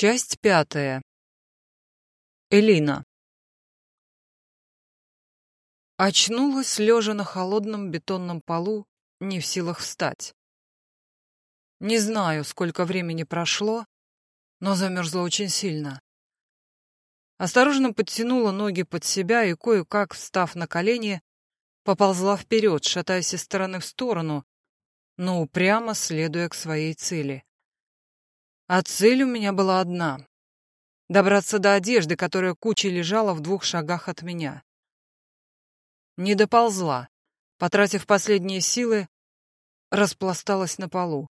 Часть пятая. Элина. Очнулась, лежа на холодном бетонном полу, не в силах встать. Не знаю, сколько времени прошло, но замерзла очень сильно. Осторожно подтянула ноги под себя и, кое-как, встав на колени, поползла вперед, шатаясь из стороны в сторону, но упрямо следуя к своей цели. А цель у меня была одна — добраться до одежды, которая кучей лежала в двух шагах от меня. Не доползла, потратив последние силы, распласталась на полу.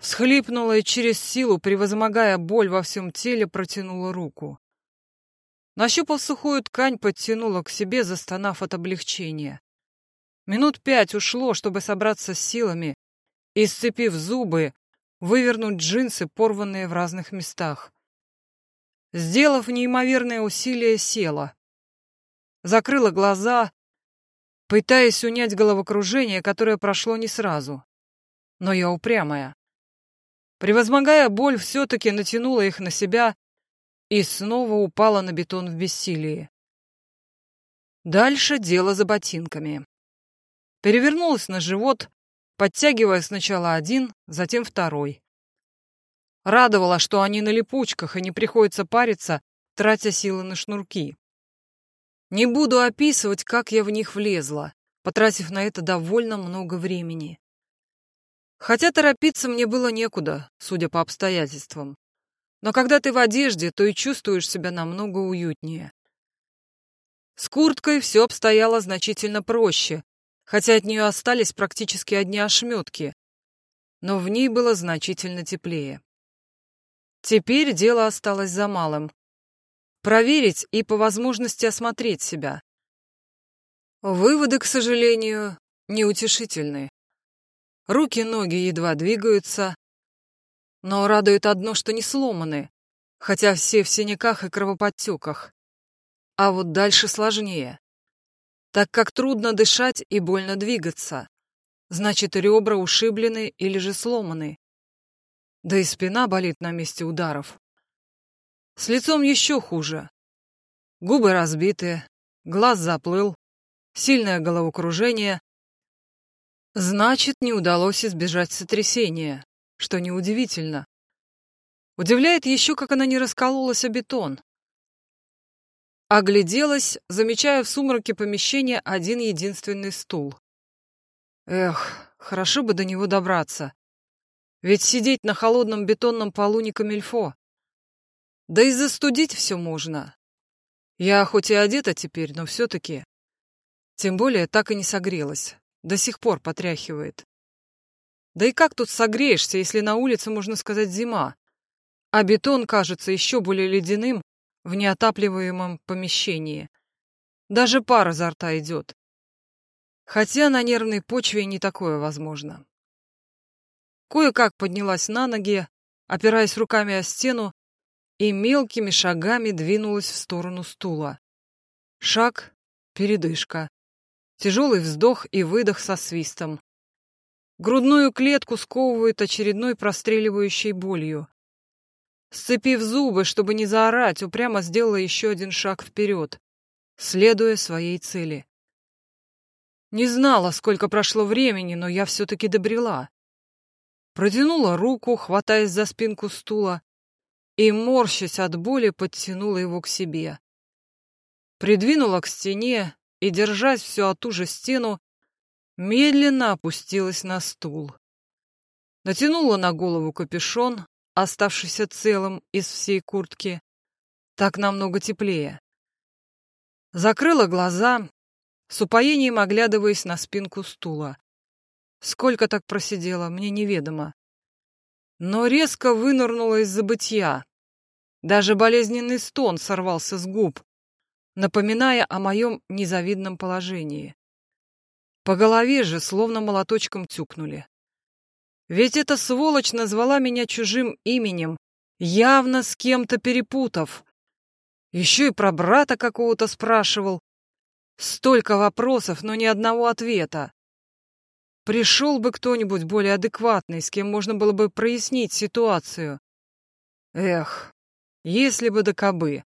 Всхлипнула и через силу, превозмогая боль во всем теле, протянула руку. Нащупав сухую ткань, подтянула к себе, застонав от облегчения. Минут пять ушло, чтобы собраться с силами и, сцепив зубы, вывернуть джинсы, порванные в разных местах. Сделав неимоверное усилие, села. Закрыла глаза, пытаясь унять головокружение, которое прошло не сразу. Но я упрямая. Превозмогая боль, все-таки натянула их на себя и снова упала на бетон в бессилии. Дальше дело за ботинками. Перевернулась на живот, подтягивая сначала один, затем второй. Радовало, что они на липучках и не приходится париться, тратя силы на шнурки. Не буду описывать, как я в них влезла, потратив на это довольно много времени. Хотя торопиться мне было некуда, судя по обстоятельствам. Но когда ты в одежде, то и чувствуешь себя намного уютнее. С курткой все обстояло значительно проще, хотя от нее остались практически одни ошметки, но в ней было значительно теплее. Теперь дело осталось за малым. Проверить и по возможности осмотреть себя. Выводы, к сожалению, неутешительны. Руки-ноги едва двигаются, но радует одно, что не сломаны, хотя все в синяках и кровоподтеках. А вот дальше сложнее так как трудно дышать и больно двигаться. Значит, ребра ушиблены или же сломаны. Да и спина болит на месте ударов. С лицом еще хуже. Губы разбиты, глаз заплыл, сильное головокружение. Значит, не удалось избежать сотрясения, что неудивительно. Удивляет еще, как она не раскололась о бетон. Огляделась, замечая в сумраке помещения один единственный стул. Эх, хорошо бы до него добраться. Ведь сидеть на холодном бетонном полу не камильфо. Да и застудить все можно. Я хоть и одета теперь, но все-таки. Тем более так и не согрелась. До сих пор потряхивает. Да и как тут согреешься, если на улице, можно сказать, зима? А бетон кажется еще более ледяным, в неотапливаемом помещении. Даже пар изо рта идет. Хотя на нервной почве не такое возможно. Кое-как поднялась на ноги, опираясь руками о стену, и мелкими шагами двинулась в сторону стула. Шаг, передышка. Тяжелый вздох и выдох со свистом. Грудную клетку сковывает очередной простреливающей болью. Сцепив зубы, чтобы не заорать, упрямо сделала еще один шаг вперед, следуя своей цели. Не знала, сколько прошло времени, но я все-таки добрела. Протянула руку, хватаясь за спинку стула, и, морщась от боли, подтянула его к себе. Придвинула к стене и, держась все от ту же стену, медленно опустилась на стул. Натянула на голову капюшон, оставшийся целым из всей куртки. Так намного теплее. Закрыла глаза, с упоением оглядываясь на спинку стула. Сколько так просидела, мне неведомо. Но резко вынырнула из забытья. Даже болезненный стон сорвался с губ, напоминая о моем незавидном положении. По голове же словно молоточком тюкнули. Ведь эта сволочь назвала меня чужим именем, явно с кем-то перепутав. Еще и про брата какого-то спрашивал. Столько вопросов, но ни одного ответа. Пришел бы кто-нибудь более адекватный, с кем можно было бы прояснить ситуацию. Эх, если бы до кобы.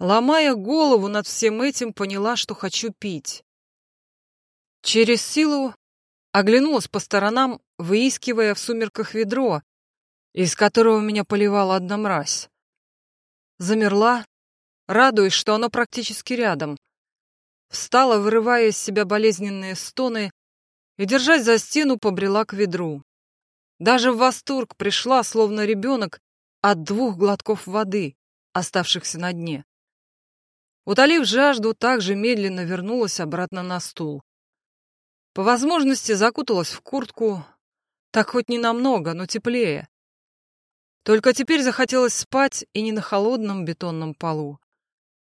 Ломая голову над всем этим, поняла, что хочу пить. Через силу оглянулась по сторонам, выискивая в сумерках ведро, из которого меня поливала одна мразь. Замерла, радуясь, что оно практически рядом. Встала, вырывая из себя болезненные стоны, и, держась за стену, побрела к ведру. Даже в восторг пришла, словно ребенок, от двух глотков воды, оставшихся на дне. Утолив жажду, также медленно вернулась обратно на стул. По возможности закуталась в куртку, так хоть не намного, но теплее. Только теперь захотелось спать и не на холодном бетонном полу,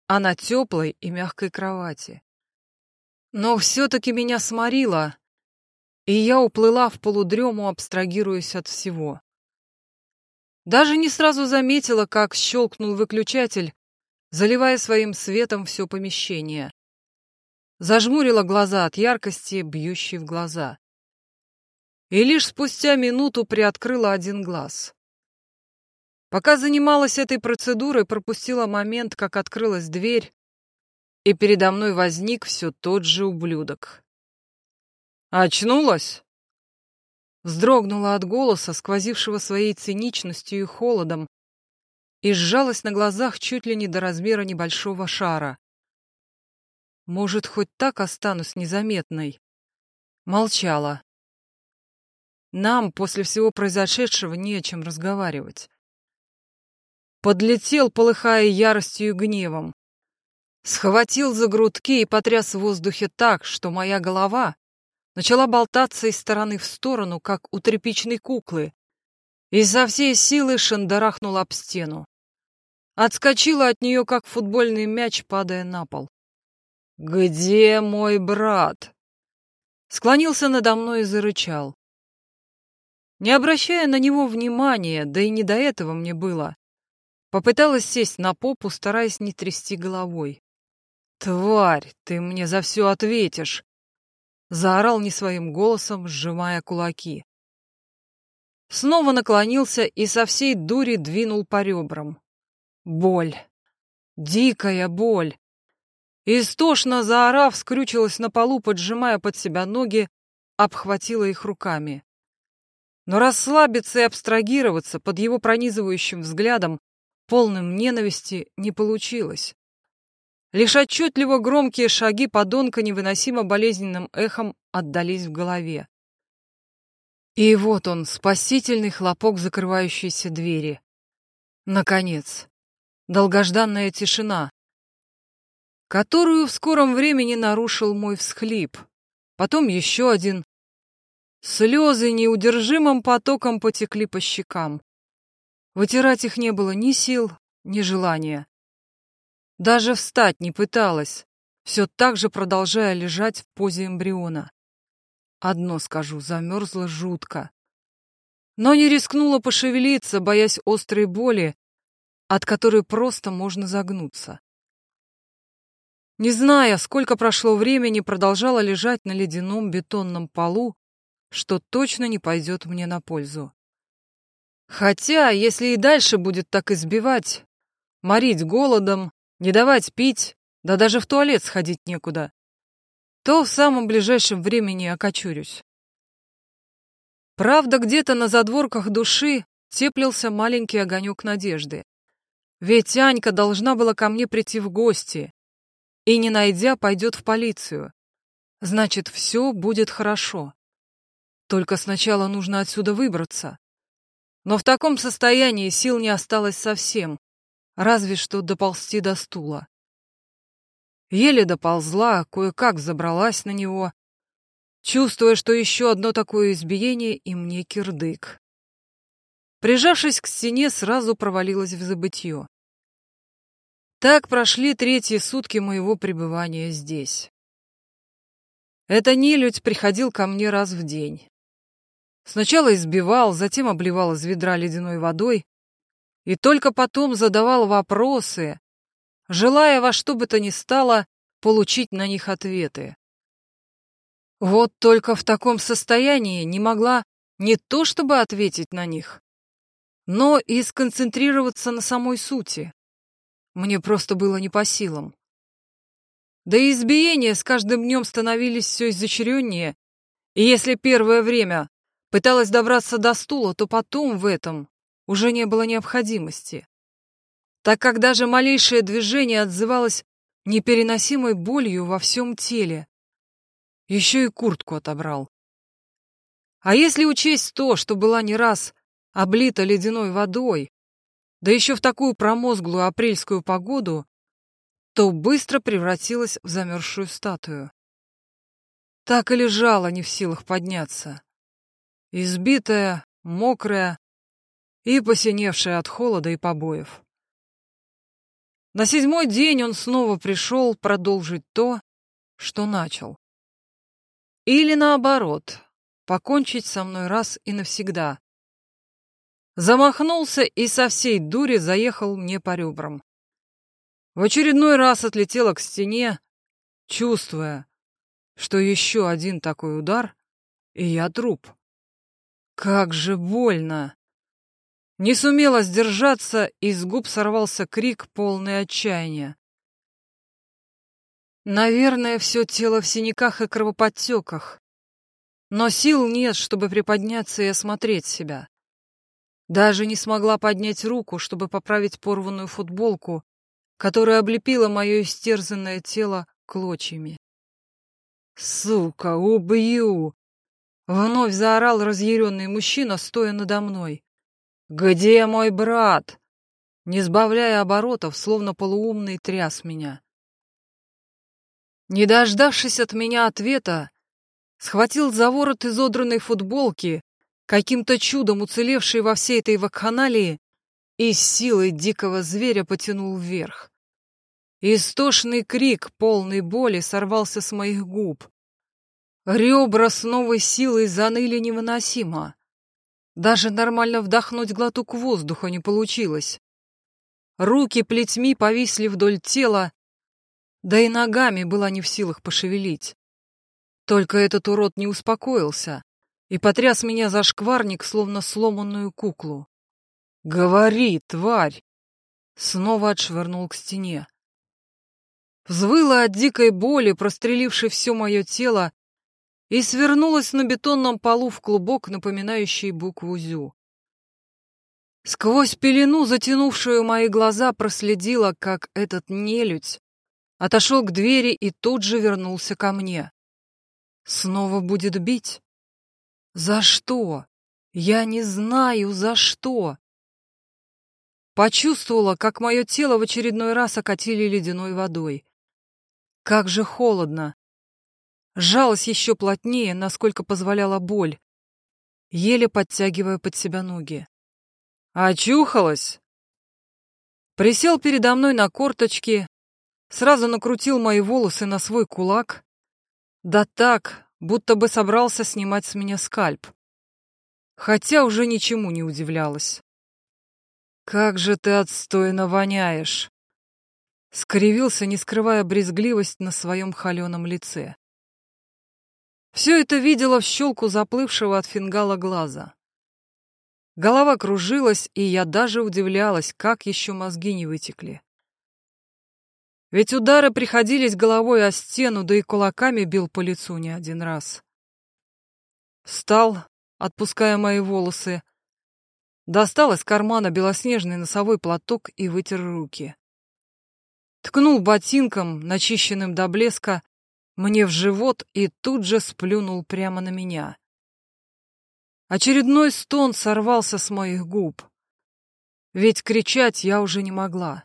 а на теплой и мягкой кровати. Но все-таки меня сморило, и я уплыла в полудрему, абстрагируясь от всего. Даже не сразу заметила, как щелкнул выключатель, заливая своим светом все помещение. Зажмурила глаза от яркости, бьющей в глаза. И лишь спустя минуту приоткрыла один глаз. Пока занималась этой процедурой, пропустила момент, как открылась дверь, и передо мной возник все тот же ублюдок. «Очнулась?» Вздрогнула от голоса, сквозившего своей циничностью и холодом, и сжалась на глазах чуть ли не до размера небольшого шара. Может, хоть так останусь незаметной? Молчала. Нам после всего произошедшего не о чем разговаривать. Подлетел, полыхая яростью и гневом. Схватил за грудки и потряс в воздухе так, что моя голова начала болтаться из стороны в сторону, как у тряпичной куклы, и со всей силы шандарахнула об стену. Отскочила от нее, как футбольный мяч, падая на пол. «Где мой брат?» Склонился надо мной и зарычал. Не обращая на него внимания, да и не до этого мне было, попыталась сесть на попу, стараясь не трясти головой. «Тварь, ты мне за все ответишь!» Заорал не своим голосом, сжимая кулаки. Снова наклонился и со всей дури двинул по ребрам. Боль. Дикая боль. Истошно заорав, скрючилась на полу, поджимая под себя ноги, обхватила их руками. Но расслабиться и абстрагироваться под его пронизывающим взглядом, полным ненависти, не получилось. Лишь отчетливо громкие шаги подонка невыносимо болезненным эхом отдались в голове. И вот он, спасительный хлопок закрывающейся двери. Наконец, долгожданная тишина, которую в скором времени нарушил мой всхлип, потом еще один. Слезы неудержимым потоком потекли по щекам. Вытирать их не было ни сил, ни желания. Даже встать не пыталась, все так же продолжая лежать в позе эмбриона. Одно скажу, замерзла жутко. Но не рискнула пошевелиться, боясь острой боли, от которой просто можно загнуться. Не зная, сколько прошло времени, продолжала лежать на ледяном бетонном полу, что точно не пойдет мне на пользу. Хотя, если и дальше будет так избивать, морить голодом, не давать пить, да даже в туалет сходить некуда, то в самом ближайшем времени окочурюсь. Правда, где-то на задворках души теплился маленький огонек надежды. Ведь Анька должна была ко мне прийти в гости и, не найдя, пойдет в полицию. Значит, все будет хорошо. Только сначала нужно отсюда выбраться. Но в таком состоянии сил не осталось совсем, разве что доползти до стула. Еле доползла, кое-как забралась на него, чувствуя, что еще одно такое избиение, и мне кирдык. Прижавшись к стене, сразу провалилась в забытье. Так прошли третьи сутки моего пребывания здесь. Это нелюдь приходил ко мне раз в день. Сначала избивал, затем обливал из ведра ледяной водой, и только потом задавал вопросы, желая во что бы то ни стало получить на них ответы. Вот только в таком состоянии не могла не то чтобы ответить на них, но и сконцентрироваться на самой сути. Мне просто было не по силам. Да и избиения с каждым днем становились все изощреннее, и если первое время пыталась добраться до стула, то потом в этом уже не было необходимости, так как даже малейшее движение отзывалось непереносимой болью во всем теле. Еще и куртку отобрал. А если учесть то, что была не раз облита ледяной водой, да еще в такую промозглую апрельскую погоду, то быстро превратилась в замерзшую статую. Так и лежала, не в силах подняться. Избитая, мокрая и посиневшая от холода и побоев. На седьмой день он снова пришел продолжить то, что начал. Или наоборот, покончить со мной раз и навсегда. Замахнулся и со всей дури заехал мне по ребрам. В очередной раз отлетела к стене, чувствуя, что еще один такой удар, и я труп. Как же больно! Не сумела сдержаться, и с губ сорвался крик, полный отчаяния. Наверное, все тело в синяках и кровоподтеках. Но сил нет, чтобы приподняться и осмотреть себя. Даже не смогла поднять руку, чтобы поправить порванную футболку, которая облепила мое истерзанное тело клочьями. «Сука, убью!» — вновь заорал разъяренный мужчина, стоя надо мной. «Где мой брат?» Не сбавляя оборотов, словно полуумный тряс меня. Не дождавшись от меня ответа, схватил за ворот изодранной футболки, каким-то чудом уцелевший во всей этой вакханалии, и с силой дикого зверя потянул вверх. Истошный крик, полный боли, сорвался с моих губ. Ребра с новой силой заныли невыносимо. Даже нормально вдохнуть глоток воздуха не получилось. Руки плетьми повисли вдоль тела, да и ногами была не в силах пошевелить. Только этот урод не успокоился и потряс меня за шкварник, словно сломанную куклу. «Говори, тварь!» Снова отшвырнул к стене. Взвыла от дикой боли, прострелившей все мое тело, и свернулась на бетонном полу в клубок, напоминающий букву «Зю». Сквозь пелену, затянувшую мои глаза, проследила, как этот нелюдь отошел к двери и тут же вернулся ко мне. Снова будет бить? За что? Я не знаю, за что. Почувствовала, как мое тело в очередной раз окатили ледяной водой. Как же холодно. Сжалась еще плотнее, насколько позволяла боль, еле подтягивая под себя ноги. «Очухалась!» Присел передо мной на корточки, сразу накрутил мои волосы на свой кулак. Да так, будто бы собрался снимать с меня скальп. Хотя уже ничему не удивлялась. «Как же ты отстойно воняешь!» скривился, не скрывая брезгливость на своем холеном лице. Все это видела в щелку заплывшего от фингала глаза. Голова кружилась, и я даже удивлялась, как еще мозги не вытекли. Ведь удары приходились головой о стену, да и кулаками бил по лицу не один раз. Встал, отпуская мои волосы, достал из кармана белоснежный носовой платок и вытер руки ткнул ботинком, начищенным до блеска, мне в живот и тут же сплюнул прямо на меня. Очередной стон сорвался с моих губ. Ведь кричать я уже не могла.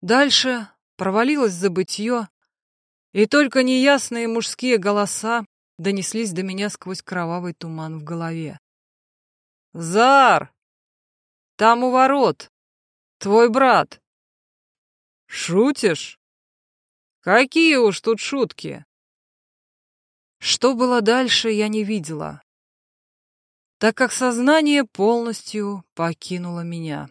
Дальше провалилось забытье, и только неясные мужские голоса донеслись до меня сквозь кровавый туман в голове. «Зар! Там у ворот! Твой брат!» Шутишь? Какие уж тут шутки? Что было дальше, я не видела, так как сознание полностью покинуло меня.